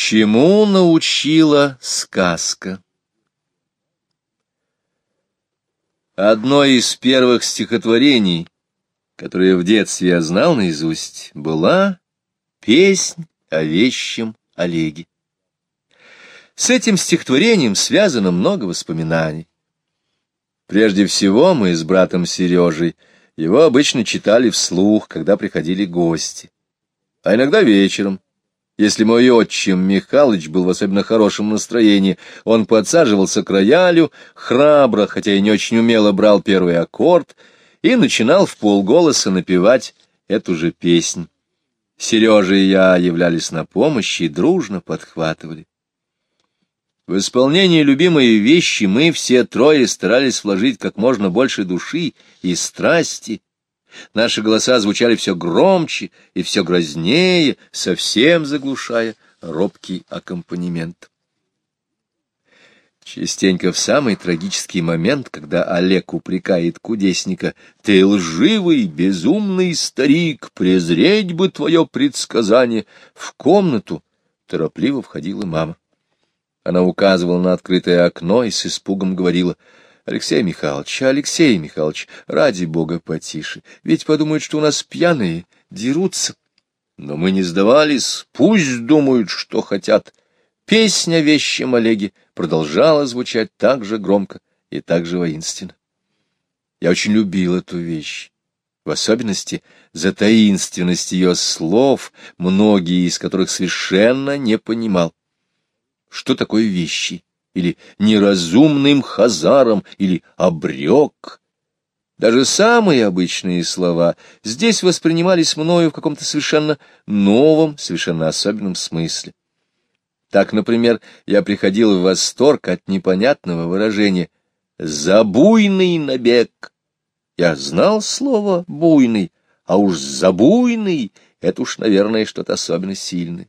Чему научила сказка? Одно из первых стихотворений, которое в детстве я знал наизусть, была «Песнь о вещем Олеге». С этим стихотворением связано много воспоминаний. Прежде всего мы с братом Сережей его обычно читали вслух, когда приходили гости, а иногда вечером, если мой отчим Михалыч был в особенно хорошем настроении, он подсаживался к роялю, храбро, хотя и не очень умело брал первый аккорд, и начинал в полголоса напевать эту же песнь. Сережа и я являлись на помощь и дружно подхватывали. В исполнении любимой вещи мы все трое старались вложить как можно больше души и страсти, Наши голоса звучали все громче и все грознее, совсем заглушая робкий аккомпанемент. Частенько в самый трагический момент, когда Олег упрекает кудесника, «Ты лживый, безумный старик, презреть бы твое предсказание!» В комнату торопливо входила мама. Она указывала на открытое окно и с испугом говорила — Алексей Михайлович, Алексей Михайлович, ради бога потише, ведь подумают, что у нас пьяные, дерутся. Но мы не сдавались, пусть думают, что хотят. Песня вещем Олеге продолжала звучать так же громко и так же воинственно. Я очень любил эту вещь, в особенности за таинственность ее слов, многие из которых совершенно не понимал. Что такое вещи? Или неразумным хазаром, или обрек. Даже самые обычные слова здесь воспринимались мною в каком-то совершенно новом, совершенно особенном смысле. Так, например, я приходил в восторг от непонятного выражения «забуйный набег». Я знал слово «буйный», а уж «забуйный» — это уж, наверное, что-то особенно сильное.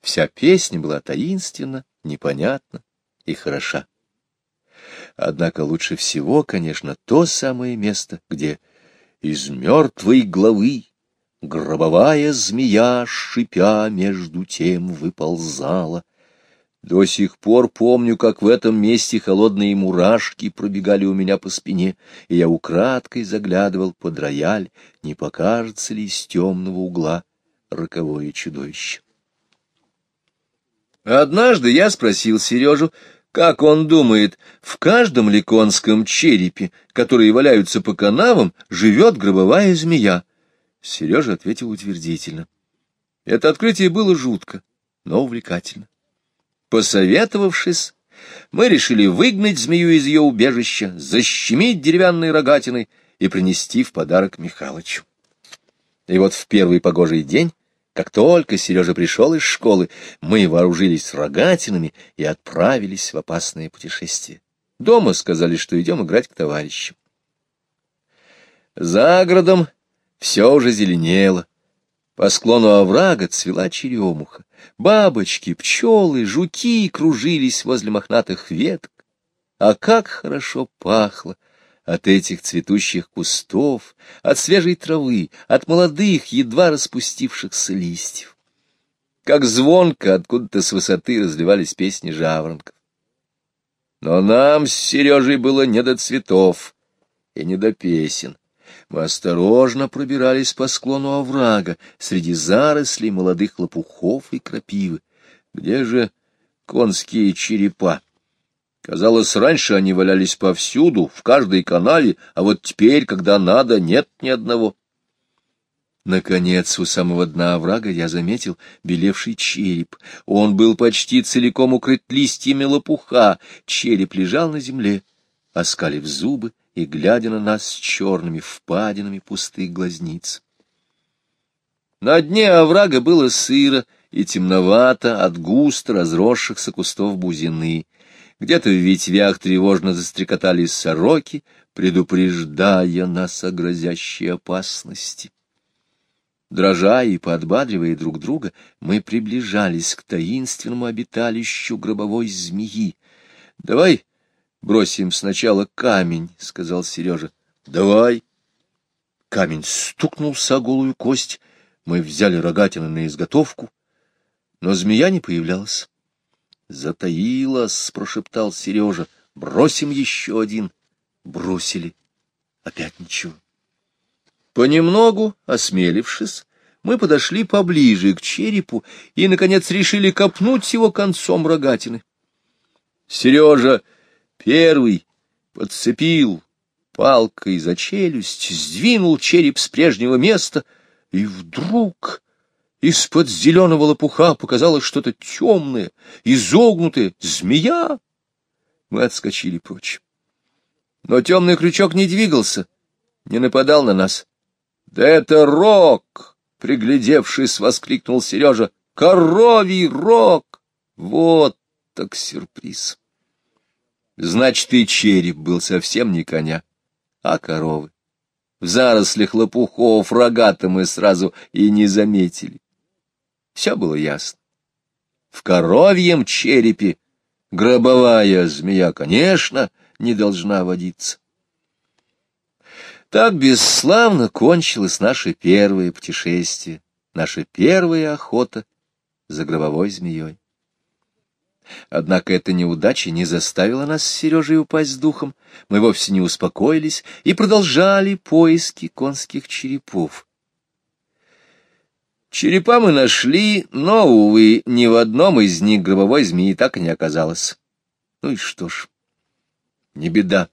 Вся песня была таинственна, непонятна, и хороша. Однако лучше всего, конечно, то самое место, где из мертвой главы гробовая змея, шипя, между тем выползала. До сих пор помню, как в этом месте холодные мурашки пробегали у меня по спине, и я украдкой заглядывал под рояль, не покажется ли из темного угла роковое чудовище. Однажды я спросил Сережу, как он думает, в каждом ликонском черепе, которые валяются по канавам, живет гробовая змея? Сережа ответил утвердительно. Это открытие было жутко, но увлекательно. Посоветовавшись, мы решили выгнать змею из ее убежища, защемить деревянной рогатиной и принести в подарок Михалычу. И вот в первый погожий день как только Сережа пришел из школы, мы вооружились рогатинами и отправились в опасное путешествие. Дома сказали, что идем играть к товарищам. За городом все уже зеленело. По склону оврага цвела черемуха. Бабочки, пчелы, жуки кружились возле мохнатых веток. А как хорошо пахло! От этих цветущих кустов, от свежей травы, от молодых, едва распустившихся листьев. Как звонко откуда-то с высоты разливались песни жаворонков. Но нам с Сережей было не до цветов и не до песен. Мы осторожно пробирались по склону оврага среди зарослей молодых лопухов и крапивы. Где же конские черепа? Казалось, раньше они валялись повсюду, в каждой канаве, а вот теперь, когда надо, нет ни одного. Наконец, у самого дна оврага я заметил белевший череп. Он был почти целиком укрыт листьями лопуха. Череп лежал на земле, оскалив зубы и глядя на нас с черными впадинами пустых глазниц. На дне оврага было сыро и темновато от густо разросшихся кустов бузины. Где-то в ветвях тревожно застрекотали сороки, предупреждая нас о грозящей опасности. Дрожа и подбадривая друг друга, мы приближались к таинственному обиталищу гробовой змеи. — Давай бросим сначала камень, — сказал Сережа. — Давай. Камень стукнулся о голую кость. Мы взяли рогатины на изготовку. но змея не появлялась. «Затаилась», — прошептал Сережа. «Бросим еще один». Бросили. Опять ничего. Понемногу, осмелившись, мы подошли поближе к черепу и, наконец, решили копнуть его концом рогатины. Сережа первый подцепил палкой за челюсть, сдвинул череп с прежнего места, и вдруг из-под зеленого лопуха показалось что-то темное, изогнутое, змея. Мы отскочили прочь. Но темный крючок не двигался, не нападал на нас. — Да это рог! — приглядевшись, воскликнул Сережа. — Коровий рог! Вот так сюрприз! Значит, и череп был совсем не коня, а коровы. В зарослях лопухов рогата мы сразу и не заметили. Все было ясно. В коровьем черепе гробовая змея, конечно, — не должна водиться. Так бесславно кончилось наше первое путешествие, наша первая охота за гробовой змеей. Однако эта неудача не заставила нас с Сережей упасть с духом. Мы вовсе не успокоились и продолжали поиски конских черепов. Черепа мы нашли, но, увы, ни в одном из них гробовой змеи так и не оказалось. Ну и что ж. Не беда.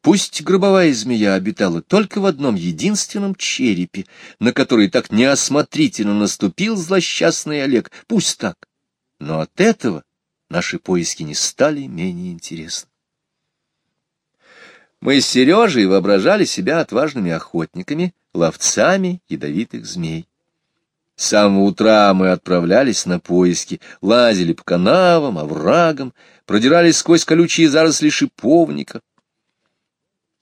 Пусть гробовая змея обитала только в одном единственном черепе, на который так неосмотрительно наступил злосчастный Олег. Пусть так. Но от этого наши поиски не стали менее интересны. Мы с Сережей воображали себя отважными охотниками, ловцами ядовитых змей. С самого утра мы отправлялись на поиски, лазили по канавам, оврагам, продирались сквозь колючие заросли шиповника.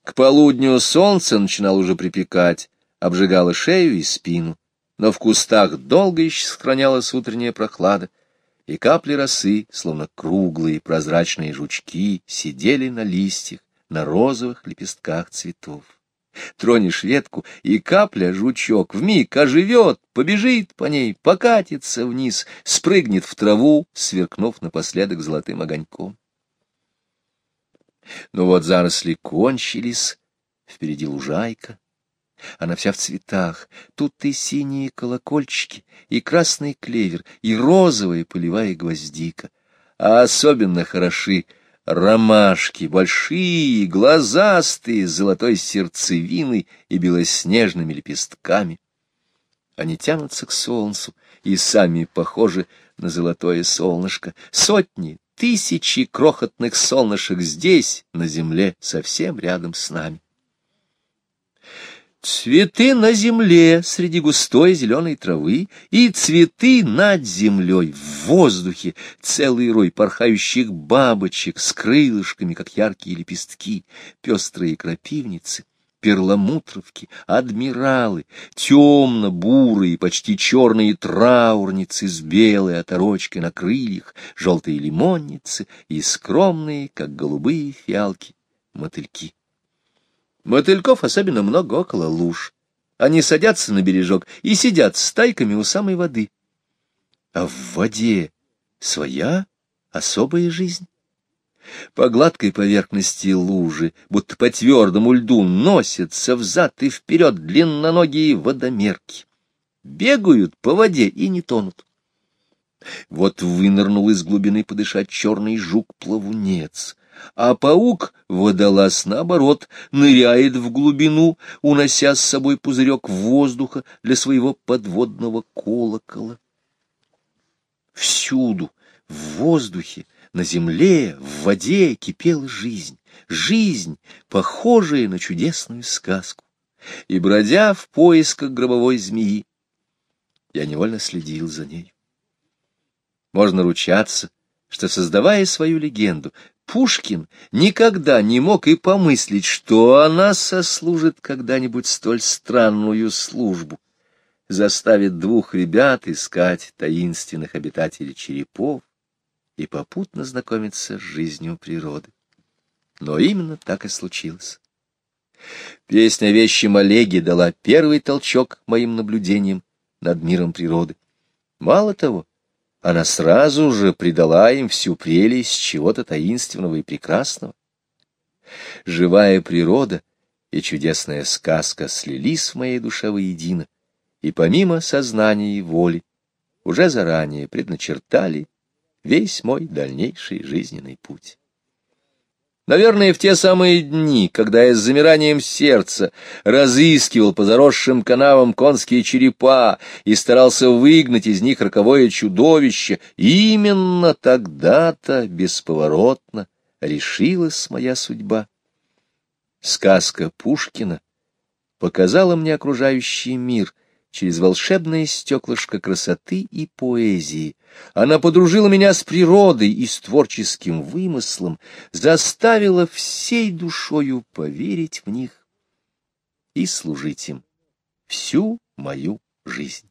К полудню солнце начинало уже припекать, обжигало шею и спину, но в кустах долго еще сохранялась утренняя прохлада, и капли росы, словно круглые прозрачные жучки, сидели на листьях, на розовых лепестках цветов. Тронешь ветку, и капля, жучок, вмиг оживет, побежит по ней, покатится вниз, спрыгнет в траву, сверкнув напоследок золотым огоньком. Но вот заросли кончились, впереди лужайка. Она вся в цветах. Тут и синие колокольчики, и красный клевер, и розовая полевая гвоздика. А особенно хороши — ромашки, большие, глазастые, с золотой сердцевиной и белоснежными лепестками. Они тянутся к солнцу и сами похожи на золотое солнышко. Сотни, тысячи крохотных солнышек здесь, на земле, совсем рядом с нами. Цветы на земле среди густой зеленой травы и цветы над землей, в воздухе, целый рой порхающих бабочек с крылышками, как яркие лепестки, пестрые крапивницы, перламутровки, адмиралы, темно-бурые, почти черные траурницы с белой оторочкой на крыльях, желтые лимонницы и скромные, как голубые фиалки, мотыльки. Мотыльков особенно много около луж. Они садятся на бережок и сидят стайками у самой воды. А в воде своя особая жизнь. По гладкой поверхности лужи, будто по твердому льду, носятся взад и вперед длинноногие водомерки. Бегают по воде и не тонут. Вот вынырнул из глубины подышать черный жук-плавунец а паук-водолаз, наоборот, ныряет в глубину, унося с собой пузырек воздуха для своего подводного колокола. Всюду, в воздухе, на земле, в воде кипела жизнь, жизнь, похожая на чудесную сказку. И, бродя в поисках гробовой змеи, я невольно следил за ней. Можно ручаться, что, создавая свою легенду, Пушкин никогда не мог и помыслить, что она сослужит когда-нибудь столь странную службу, заставит двух ребят искать таинственных обитателей черепов и попутно знакомиться с жизнью природы. Но именно так и случилось. Песня о вещем Олеге дала первый толчок моим наблюдениям над миром природы. Мало того, она сразу же придала им всю прелесть чего-то таинственного и прекрасного. Живая природа и чудесная сказка слились в моей душе воедино, и помимо сознания и воли уже заранее предначертали весь мой дальнейший жизненный путь. Наверное, в те самые дни, когда я с замиранием сердца разыскивал по заросшим канавам конские черепа и старался выгнать из них роковое чудовище, именно тогда-то бесповоротно решилась моя судьба. Сказка Пушкина показала мне окружающий мир — через волшебное стеклышко красоты и поэзии. Она подружила меня с природой и с творческим вымыслом, заставила всей душою поверить в них и служить им всю мою жизнь.